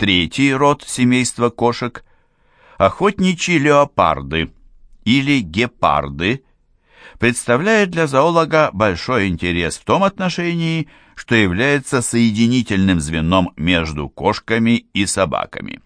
Третий род семейства кошек – охотничьи леопарды или гепарды – представляет для зоолога большой интерес в том отношении, что является соединительным звеном между кошками и собаками.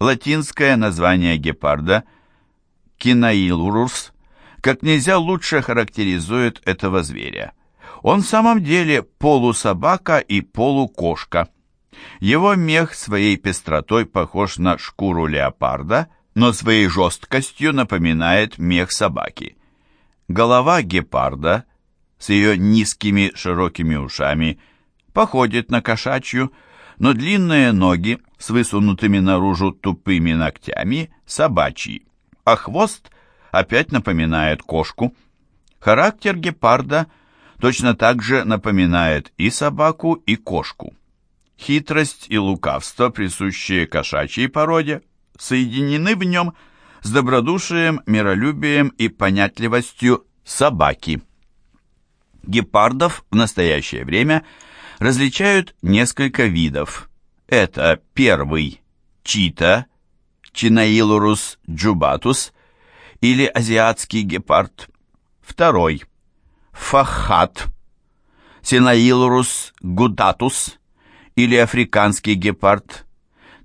Латинское название гепарда – кинаилурус – как нельзя лучше характеризует этого зверя. Он в самом деле полусобака и полукошка – его мех своей пестротой похож на шкуру леопарда, но своей жесткостью напоминает мех собаки. Голова гепарда с ее низкими широкими ушами походит на кошачью, но длинные ноги с высунутыми наружу тупыми ногтями собачьи, а хвост опять напоминает кошку. Характер гепарда точно так же напоминает и собаку, и кошку. Хитрость и лукавство, присущие кошачьей породе, соединены в нем с добродушием, миролюбием и понятливостью собаки. Гепардов в настоящее время различают несколько видов. Это первый – чита, чинаилурус джубатус или азиатский гепард. Второй – фахат, синаилурус гудатус или африканский гепард,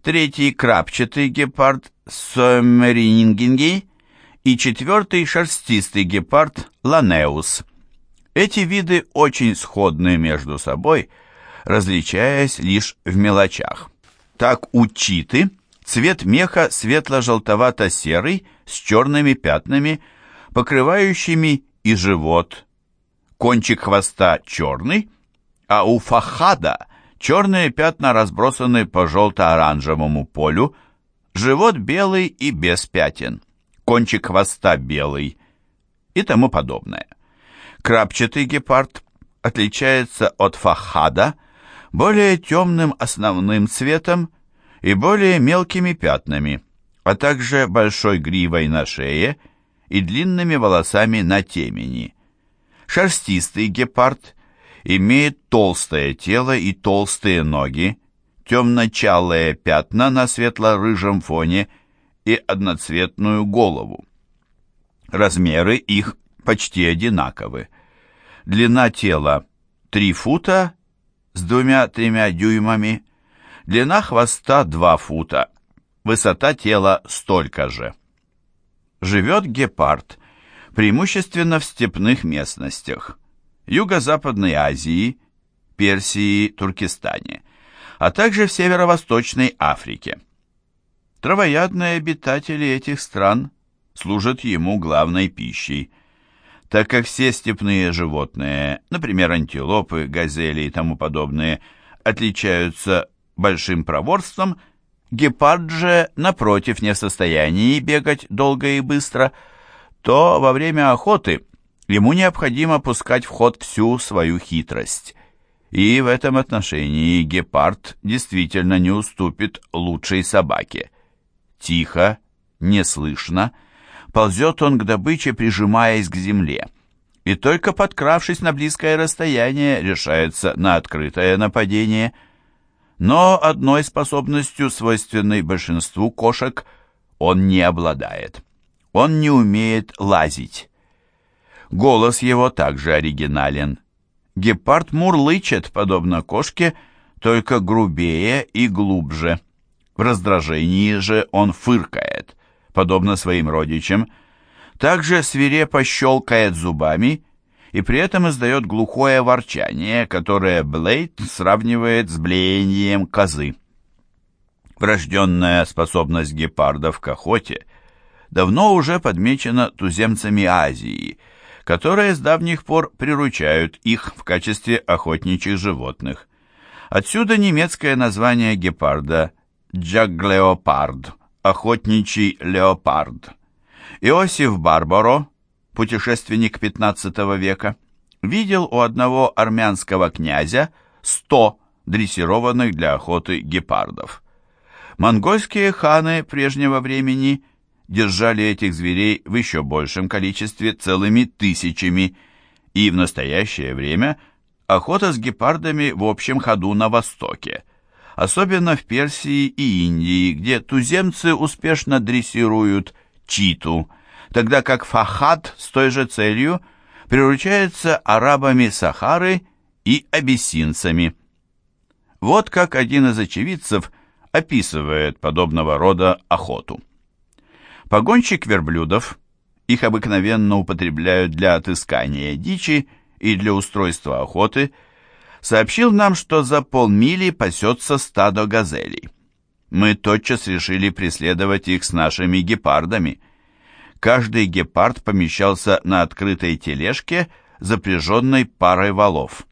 третий крапчатый гепард Сомерингинги и четвертый шерстистый гепард Ланеус. Эти виды очень сходны между собой, различаясь лишь в мелочах. Так у читы цвет меха светло-желтовато-серый с черными пятнами, покрывающими и живот. Кончик хвоста черный, а у фахада Черные пятна разбросаны по желто-оранжевому полю, живот белый и без пятен, кончик хвоста белый и тому подобное. Крапчатый гепард отличается от фахада более темным основным цветом и более мелкими пятнами, а также большой гривой на шее и длинными волосами на темени. Шерстистый гепард имеет толстое тело и толстые ноги, темно-чалые пятна на светло-рыжем фоне и одноцветную голову. Размеры их почти одинаковы. Длина тела 3 фута с двумя-тремя дюймами, длина хвоста 2 фута, высота тела столько же. Живет гепард преимущественно в степных местностях, Юго-Западной Азии, Персии, Туркестане, а также в Северо-Восточной Африке. Травоядные обитатели этих стран служат ему главной пищей, так как все степные животные, например, антилопы, газели и тому подобные, отличаются большим проворством, гепард же, напротив, не в состоянии бегать долго и быстро, то во время охоты Ему необходимо пускать в ход всю свою хитрость. И в этом отношении гепард действительно не уступит лучшей собаке. Тихо, неслышно, ползет он к добыче, прижимаясь к земле. И только подкравшись на близкое расстояние, решается на открытое нападение. Но одной способностью, свойственной большинству кошек, он не обладает. Он не умеет лазить. Голос его также оригинален. Гепард мурлычет, подобно кошке, только грубее и глубже. В раздражении же он фыркает, подобно своим родичам, также свирепо щелкает зубами и при этом издает глухое ворчание, которое Блейд сравнивает с блеянием козы. Врожденная способность гепардов к охоте давно уже подмечена туземцами Азии – которые с давних пор приручают их в качестве охотничьих животных. Отсюда немецкое название гепарда «джаглеопард» – охотничий леопард. Иосиф Барбаро, путешественник XV века, видел у одного армянского князя 100 дрессированных для охоты гепардов. Монгольские ханы прежнего времени держали этих зверей в еще большем количестве целыми тысячами, и в настоящее время охота с гепардами в общем ходу на Востоке, особенно в Персии и Индии, где туземцы успешно дрессируют читу, тогда как фахад с той же целью приручается арабами Сахары и абиссинцами. Вот как один из очевидцев описывает подобного рода охоту. Погонщик верблюдов, их обыкновенно употребляют для отыскания дичи и для устройства охоты, сообщил нам, что за полмили пасется стадо газелей. Мы тотчас решили преследовать их с нашими гепардами. Каждый гепард помещался на открытой тележке, запряженной парой валов.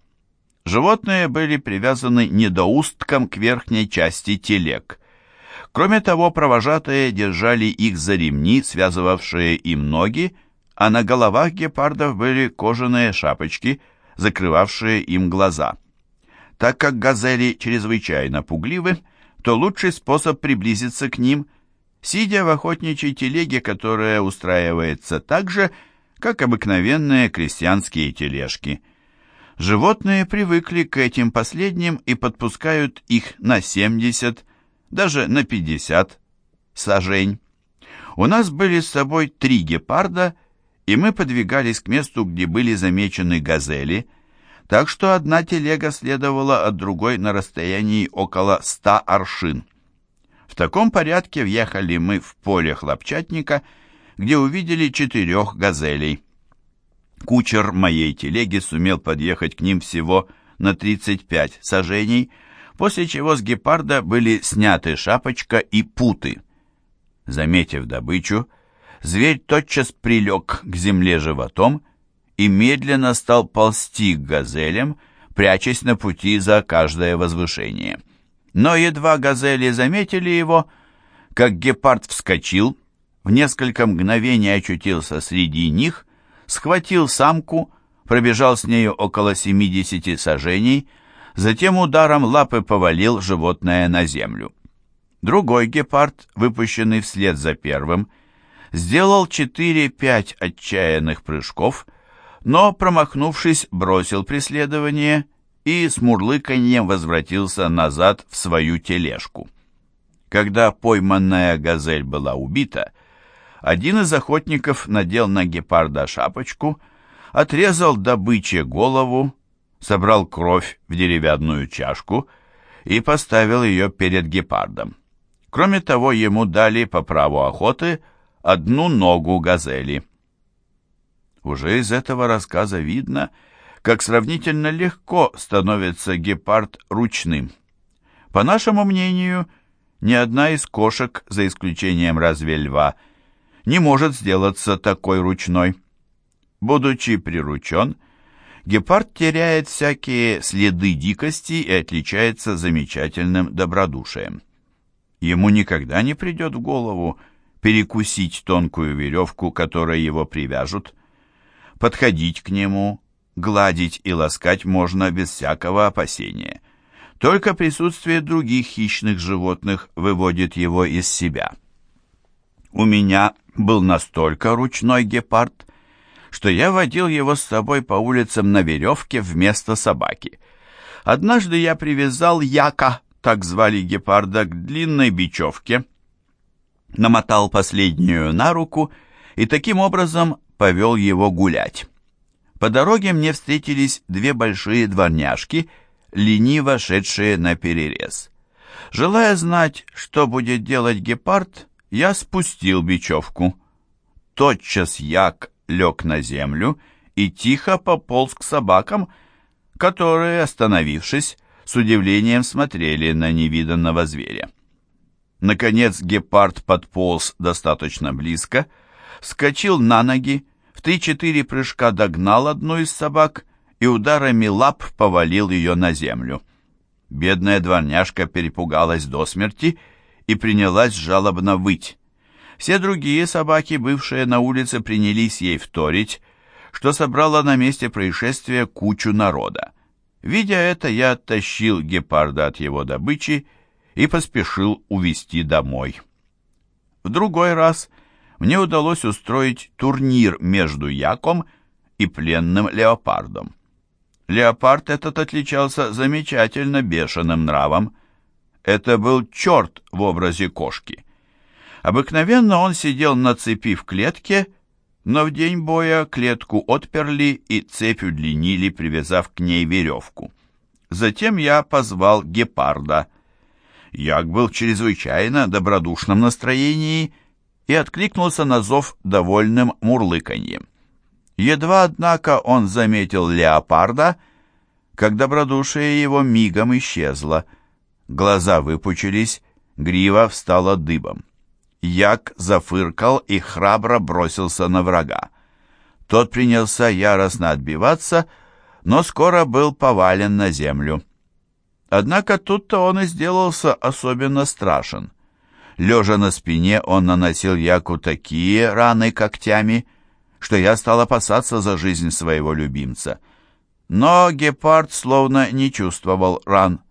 Животные были привязаны недоустком к верхней части телег. Кроме того, провожатые держали их за ремни, связывавшие им ноги, а на головах гепардов были кожаные шапочки, закрывавшие им глаза. Так как газели чрезвычайно пугливы, то лучший способ приблизиться к ним – сидя в охотничьей телеге, которая устраивается так же, как обыкновенные крестьянские тележки – Животные привыкли к этим последним и подпускают их на 70, даже на 50 сажень. У нас были с собой три гепарда, и мы подвигались к месту, где были замечены газели, так что одна телега следовала от другой на расстоянии около 100 аршин. В таком порядке въехали мы в поле хлопчатника, где увидели четырех газелей. Кучер моей телеги сумел подъехать к ним всего на 35 сажений, после чего с гепарда были сняты шапочка и путы. Заметив добычу, зверь тотчас прилег к земле животом и медленно стал ползти к газелям, прячась на пути за каждое возвышение. Но едва газели заметили его, как гепард вскочил, в несколько мгновений очутился среди них схватил самку, пробежал с нею около 70 сажений, затем ударом лапы повалил животное на землю. Другой гепард, выпущенный вслед за первым, сделал 4-5 отчаянных прыжков, но, промахнувшись, бросил преследование и с мурлыканьем возвратился назад в свою тележку. Когда пойманная газель была убита, один из охотников надел на гепарда шапочку, отрезал добыче голову, собрал кровь в деревянную чашку и поставил ее перед гепардом. Кроме того, ему дали по праву охоты одну ногу газели. Уже из этого рассказа видно, как сравнительно легко становится гепард ручным. По нашему мнению, ни одна из кошек, за исключением разве льва, не может сделаться такой ручной. Будучи приручен, гепард теряет всякие следы дикости и отличается замечательным добродушием. Ему никогда не придет в голову перекусить тонкую веревку, которой его привяжут. Подходить к нему, гладить и ласкать можно без всякого опасения. Только присутствие других хищных животных выводит его из себя. У меня был настолько ручной гепард, что я водил его с собой по улицам на веревке вместо собаки. Однажды я привязал Яка, так звали гепарда, к длинной бечевке, намотал последнюю на руку и таким образом повел его гулять. По дороге мне встретились две большие дворняжки, лениво шедшие на перерез. Желая знать, что будет делать гепард, я спустил бечевку. Тотчас як лег на землю и тихо пополз к собакам, которые, остановившись, с удивлением смотрели на невиданного зверя. Наконец гепард подполз достаточно близко, вскочил на ноги, в три-четыре прыжка догнал одну из собак и ударами лап повалил ее на землю. Бедная дворняжка перепугалась до смерти и принялась жалобно выть. Все другие собаки, бывшие на улице, принялись ей вторить, что собрало на месте происшествия кучу народа. Видя это, я оттащил гепарда от его добычи и поспешил увести домой. В другой раз мне удалось устроить турнир между Яком и пленным леопардом. Леопард этот отличался замечательно бешеным нравом, Это был черт в образе кошки. Обыкновенно он сидел на цепи в клетке, но в день боя клетку отперли и цепь удлинили, привязав к ней веревку. Затем я позвал гепарда. Як был в чрезвычайно добродушном настроении и откликнулся на зов довольным мурлыканьем. Едва, однако, он заметил леопарда, как добродушие его мигом исчезло. Глаза выпучились, грива встала дыбом. Як зафыркал и храбро бросился на врага. Тот принялся яростно отбиваться, но скоро был повален на землю. Однако тут-то он и сделался особенно страшен. Лежа на спине, он наносил Яку такие раны когтями, что я стал опасаться за жизнь своего любимца. Но гепард словно не чувствовал ран.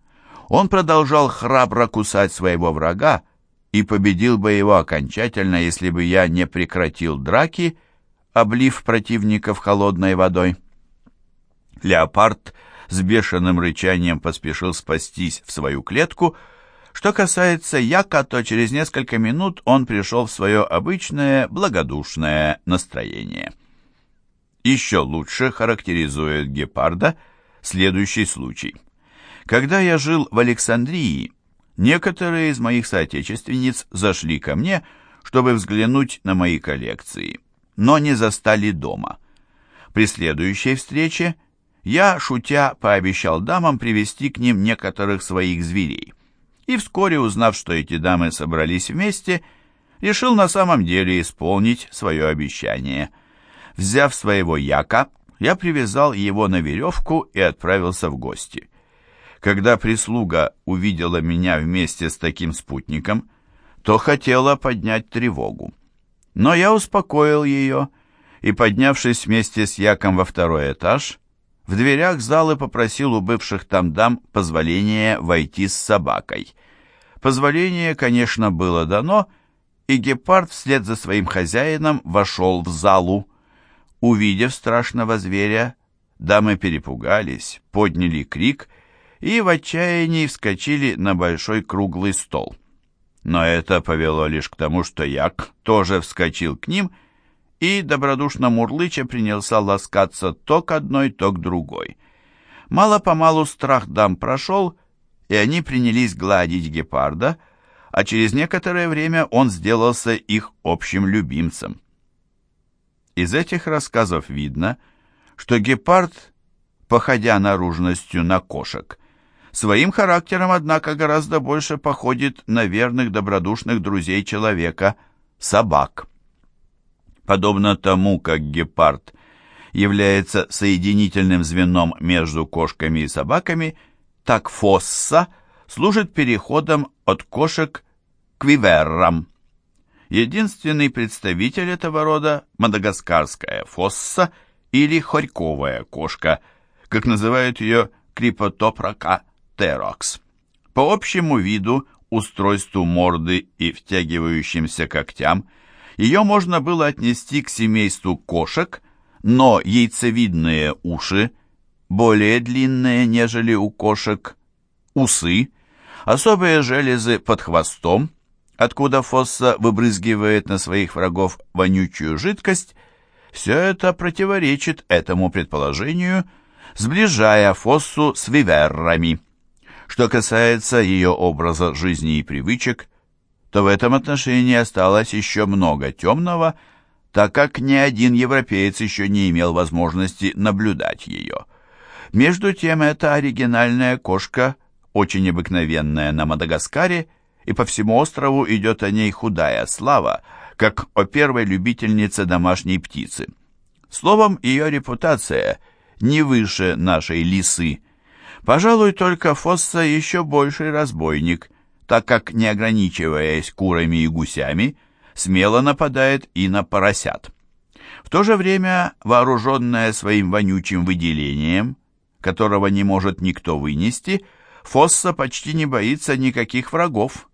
Он продолжал храбро кусать своего врага и победил бы его окончательно, если бы я не прекратил драки, облив противников холодной водой. Леопард с бешеным рычанием поспешил спастись в свою клетку. Что касается Яка, то через несколько минут он пришел в свое обычное благодушное настроение. Еще лучше характеризует гепарда следующий случай. Когда я жил в Александрии, некоторые из моих соотечественниц зашли ко мне, чтобы взглянуть на мои коллекции, но не застали дома. При следующей встрече я, шутя, пообещал дамам привести к ним некоторых своих зверей. И вскоре, узнав, что эти дамы собрались вместе, решил на самом деле исполнить свое обещание. Взяв своего яка, я привязал его на веревку и отправился в гости. Когда прислуга увидела меня вместе с таким спутником, то хотела поднять тревогу. Но я успокоил ее и, поднявшись вместе с яком во второй этаж, в дверях залы попросил у бывших там дам позволения войти с собакой. Позволение, конечно, было дано, и гепард вслед за своим хозяином вошел в залу. Увидев страшного зверя, дамы перепугались, подняли крик и в отчаянии вскочили на большой круглый стол. Но это повело лишь к тому, что Як тоже вскочил к ним и, добродушно мурлыча, принялся ласкаться то к одной, то к другой. Мало-помалу страх дам прошел, и они принялись гладить гепарда, а через некоторое время он сделался их общим любимцем. Из этих рассказов видно, что гепард, походя наружностью на кошек, своим характером, однако, гораздо больше походит на верных добродушных друзей человека – собак. Подобно тому, как гепард является соединительным звеном между кошками и собаками, так фосса служит переходом от кошек к виверрам. Единственный представитель этого рода – мадагаскарская фосса или хорьковая кошка, как называют ее крипотопрока терокс. По общему виду, устройству морды и втягивающимся когтям – ее можно было отнести к семейству кошек, но яйцевидные уши, более длинные, нежели у кошек, усы, особые железы под хвостом, откуда фосса выбрызгивает на своих врагов вонючую жидкость, все это противоречит этому предположению, сближая фоссу с виверрами. Что касается ее образа жизни и привычек, то в этом отношении осталось еще много темного, так как ни один европеец еще не имел возможности наблюдать ее. Между тем, эта оригинальная кошка, очень обыкновенная на Мадагаскаре, и по всему острову идет о ней худая слава, как о первой любительнице домашней птицы. Словом, ее репутация не выше нашей лисы. Пожалуй, только Фосса еще больший разбойник – так как, не ограничиваясь курами и гусями, смело нападает и на поросят. В то же время, вооруженная своим вонючим выделением, которого не может никто вынести, Фосса почти не боится никаких врагов.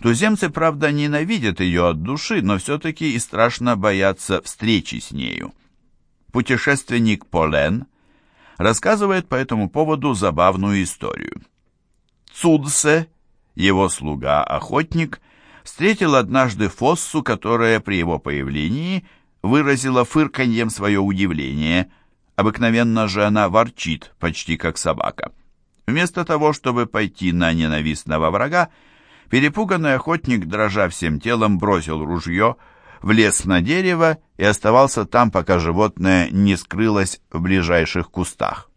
Туземцы, правда, ненавидят ее от души, но все-таки и страшно боятся встречи с нею. Путешественник Полен рассказывает по этому поводу забавную историю. Цудсе его слуга-охотник, встретил однажды Фоссу, которая при его появлении выразила фырканьем свое удивление. Обыкновенно же она ворчит, почти как собака. Вместо того, чтобы пойти на ненавистного врага, перепуганный охотник, дрожа всем телом, бросил ружье, влез на дерево и оставался там, пока животное не скрылось в ближайших кустах.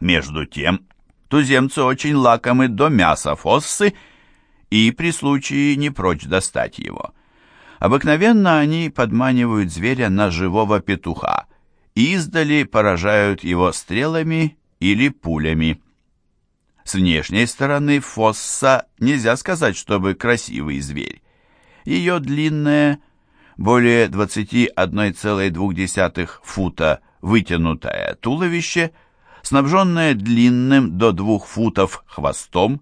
Между тем, туземцы очень лакомы до мяса фоссы и при случае не прочь достать его. Обыкновенно они подманивают зверя на живого петуха и издали поражают его стрелами или пулями. С внешней стороны фосса нельзя сказать, чтобы красивый зверь. Ее длинное, более 21,2 фута вытянутое туловище, снабженное длинным до двух футов хвостом,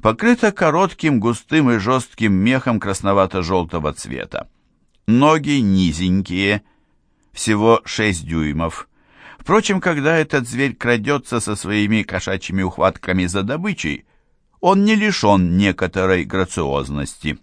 покрыто коротким, густым и жестким мехом красновато-желтого цвета. Ноги низенькие, всего 6 дюймов, Впрочем, когда этот зверь крадется со своими кошачьими ухватками за добычей, он не лишен некоторой грациозности.